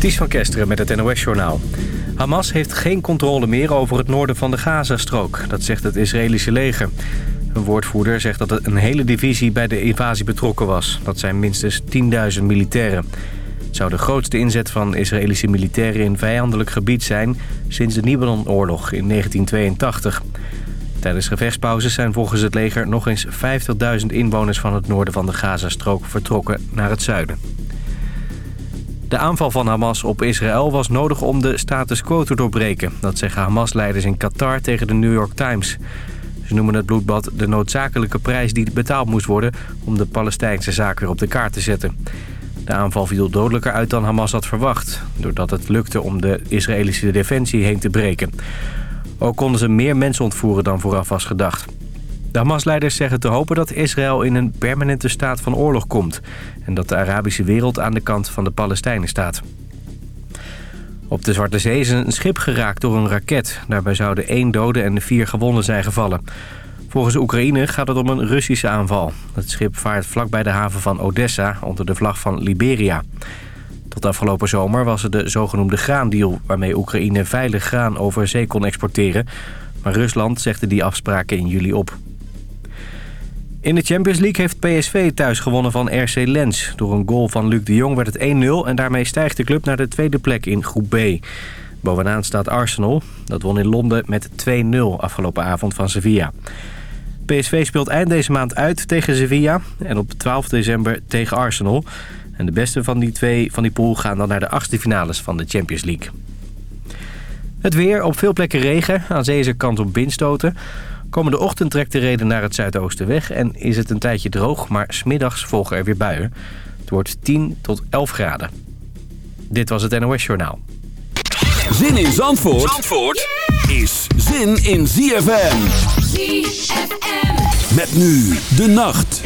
Ties van Kesteren met het NOS-journaal. Hamas heeft geen controle meer over het noorden van de Gazastrook. Dat zegt het Israëlische leger. Een woordvoerder zegt dat een hele divisie bij de invasie betrokken was. Dat zijn minstens 10.000 militairen. Het zou de grootste inzet van Israëlische militairen in vijandelijk gebied zijn... sinds de Libanon-oorlog in 1982. Tijdens gevechtspauzes zijn volgens het leger nog eens 50.000 inwoners van het noorden van de Gazastrook vertrokken naar het zuiden. De aanval van Hamas op Israël was nodig om de status quo te doorbreken. Dat zeggen Hamas-leiders in Qatar tegen de New York Times. Ze noemen het bloedbad de noodzakelijke prijs die betaald moest worden... om de Palestijnse zaak weer op de kaart te zetten. De aanval viel dodelijker uit dan Hamas had verwacht... doordat het lukte om de Israëlische defensie heen te breken. Ook konden ze meer mensen ontvoeren dan vooraf was gedacht. De Hamas-leiders zeggen te hopen dat Israël in een permanente staat van oorlog komt... en dat de Arabische wereld aan de kant van de Palestijnen staat. Op de Zwarte Zee is een schip geraakt door een raket. Daarbij zouden één dode en vier gewonden zijn gevallen. Volgens Oekraïne gaat het om een Russische aanval. Het schip vaart vlakbij de haven van Odessa onder de vlag van Liberia. Tot afgelopen zomer was het de zogenoemde graandeal... waarmee Oekraïne veilig graan over zee kon exporteren. Maar Rusland zegde die afspraken in juli op. In de Champions League heeft PSV thuis gewonnen van RC Lens. Door een goal van Luc de Jong werd het 1-0 en daarmee stijgt de club naar de tweede plek in groep B. Bovenaan staat Arsenal. Dat won in Londen met 2-0 afgelopen avond van Sevilla. PSV speelt eind deze maand uit tegen Sevilla en op 12 december tegen Arsenal. En de beste van die twee van die pool gaan dan naar de achtste finales van de Champions League. Het weer, op veel plekken regen. Aan zee is er kant op windstoten. Komende ochtend trekt de reden naar het zuidoosten weg en is het een tijdje droog, maar smiddags volgen er weer buien. Het wordt 10 tot 11 graden. Dit was het NOS Journaal. Zin in Zandvoort, Zandvoort is zin in ZFM. ZFM. Met nu de nacht.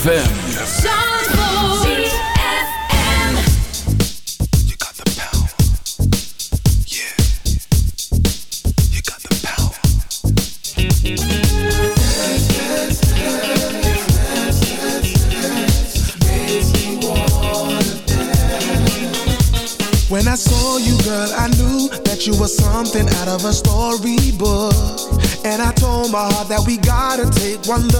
ZFM. I saw you, girl, I knew that you were something out of a storybook. And I told my heart that we gotta take one look.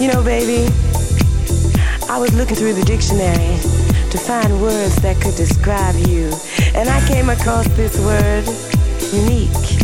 you know baby i was looking through the dictionary to find words that could describe you. And I came across this word, unique.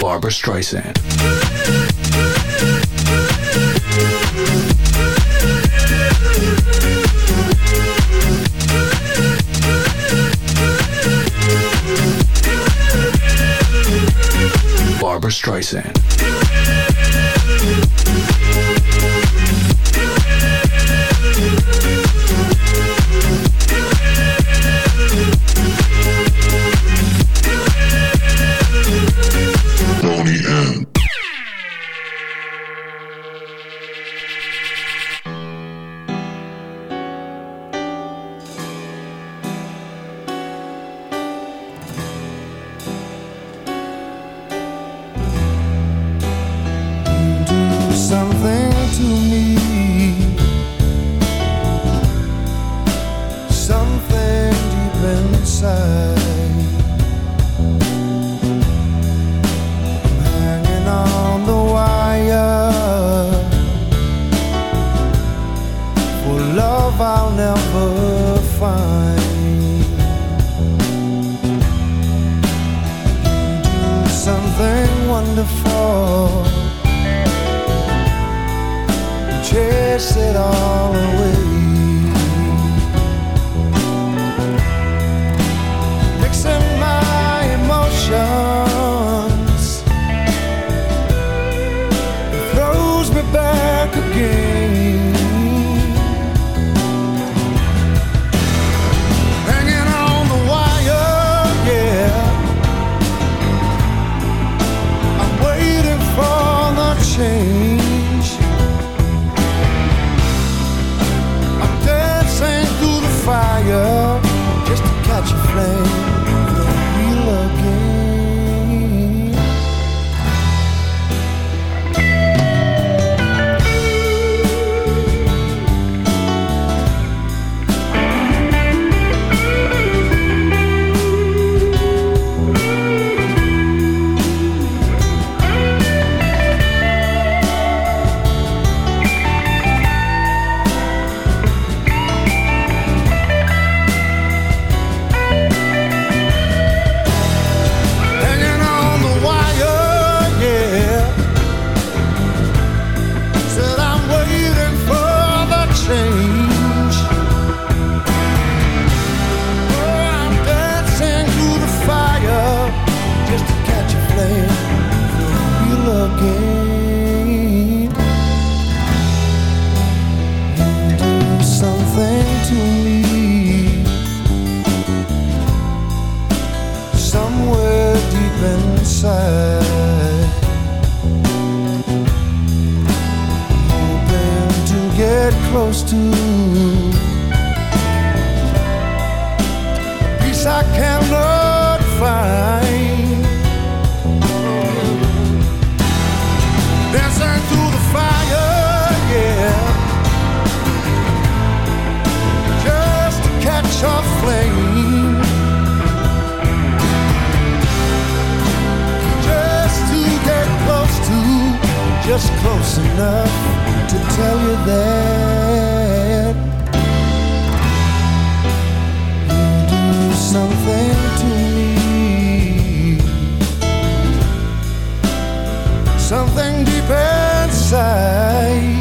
Barbra Streisand. Streisand. Something deep inside.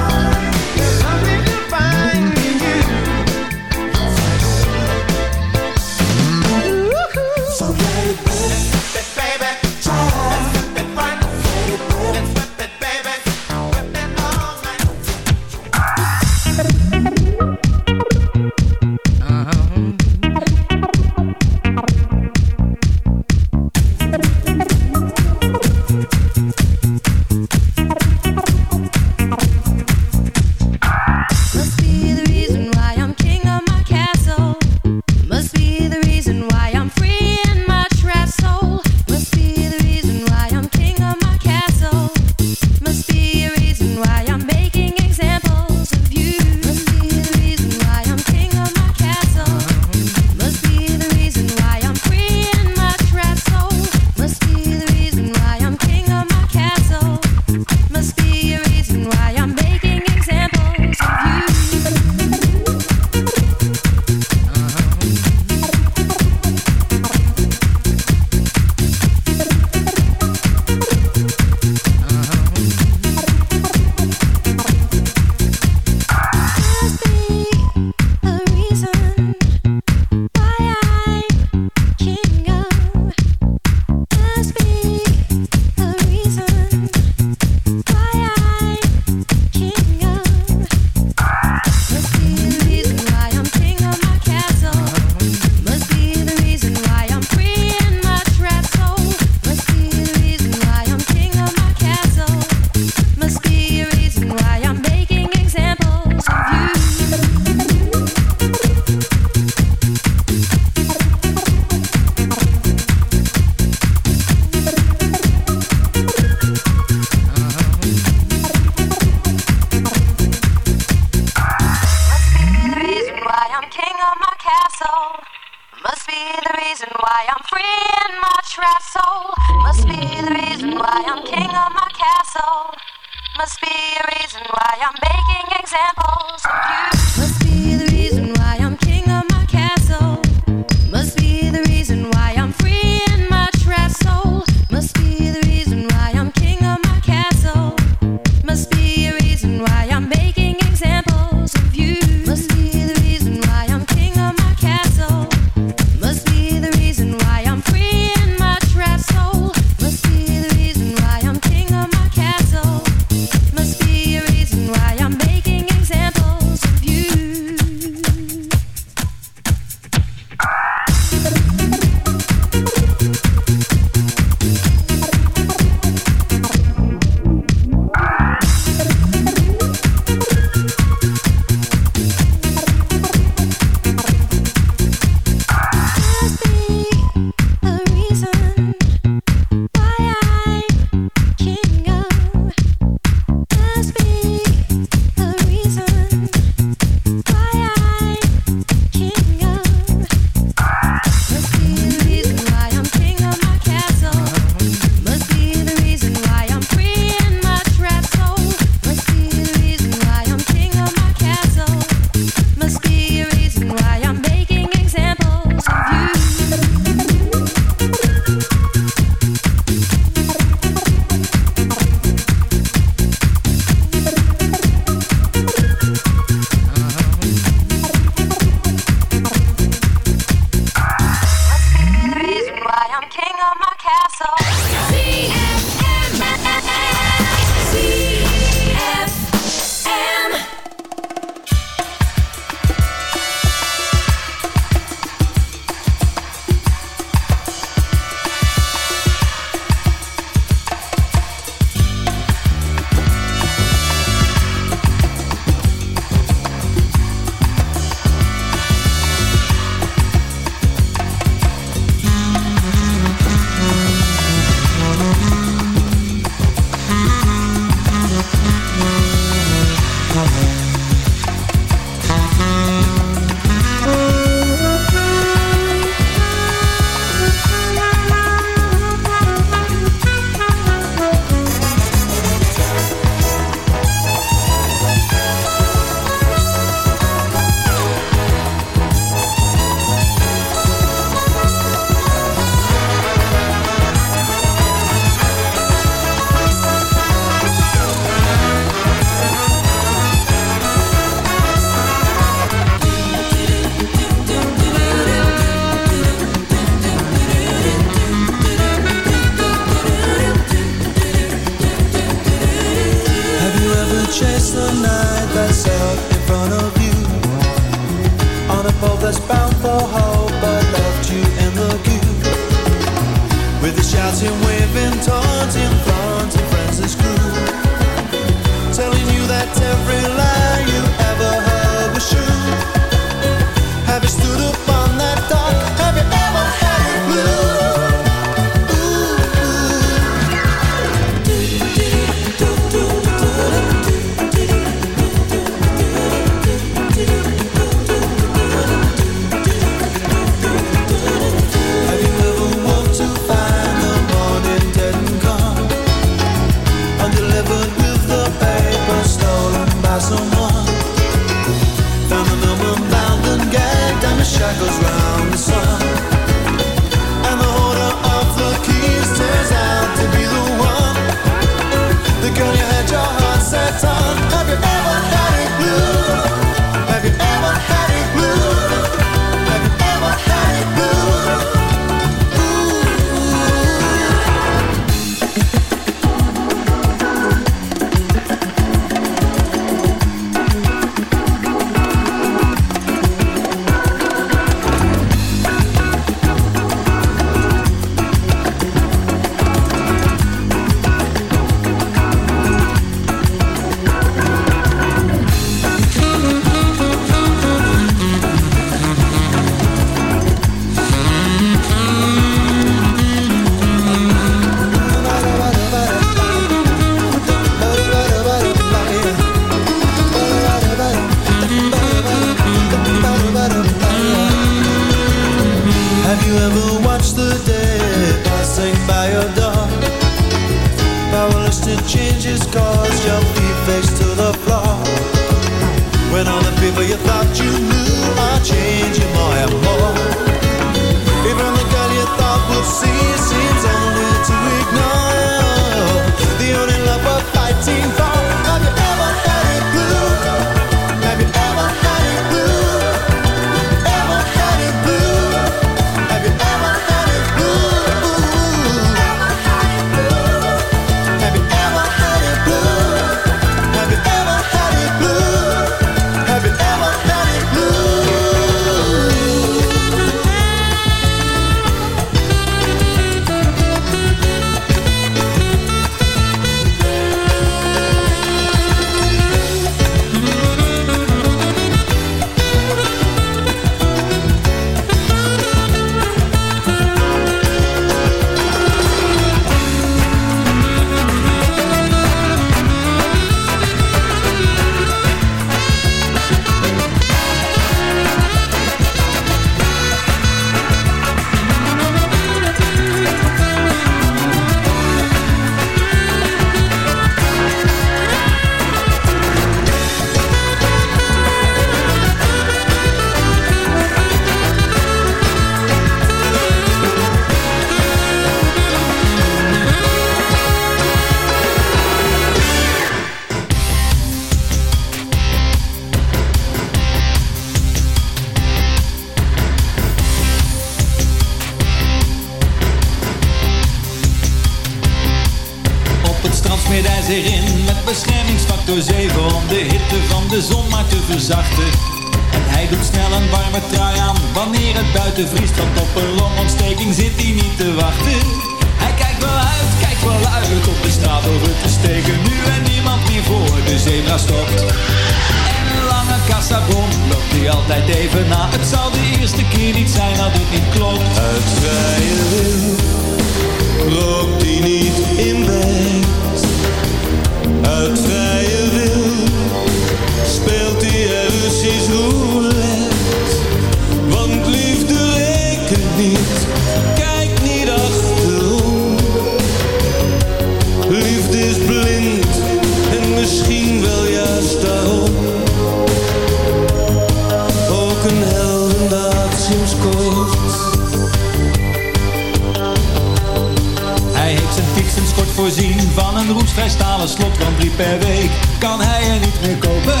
Hij heeft zijn fixen sport voorzien van een roestvrijstalen slot van drie per week. Kan hij er niet meer kopen?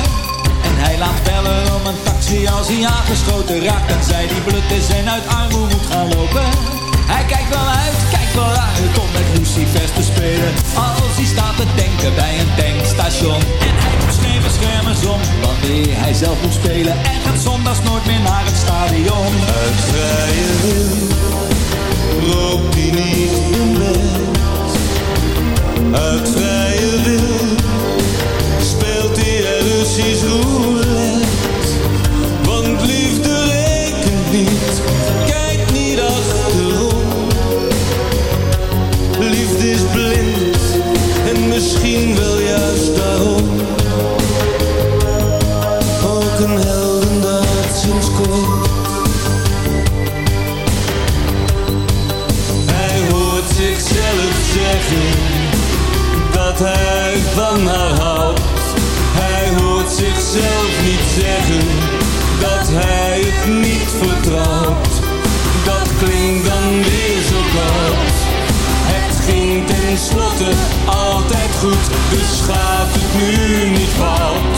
En hij laat bellen om een taxi als hij aangeschoten raakt. En zij die blut is en uit armoe moet gaan lopen. Hij kijkt wel uit, kijkt wel uit om met Lucifers te spelen. Als hij staat te denken bij een tankstation. En hij moet de schermen om wanneer hij zelf moet spelen en gaat zondags nooit meer naar het stadion. Uit vrije wil rookt hij niet in bed. Uit vrije wil speelt hij er Russisch roer. tenslotte altijd goed, dus gaat het nu niet fout.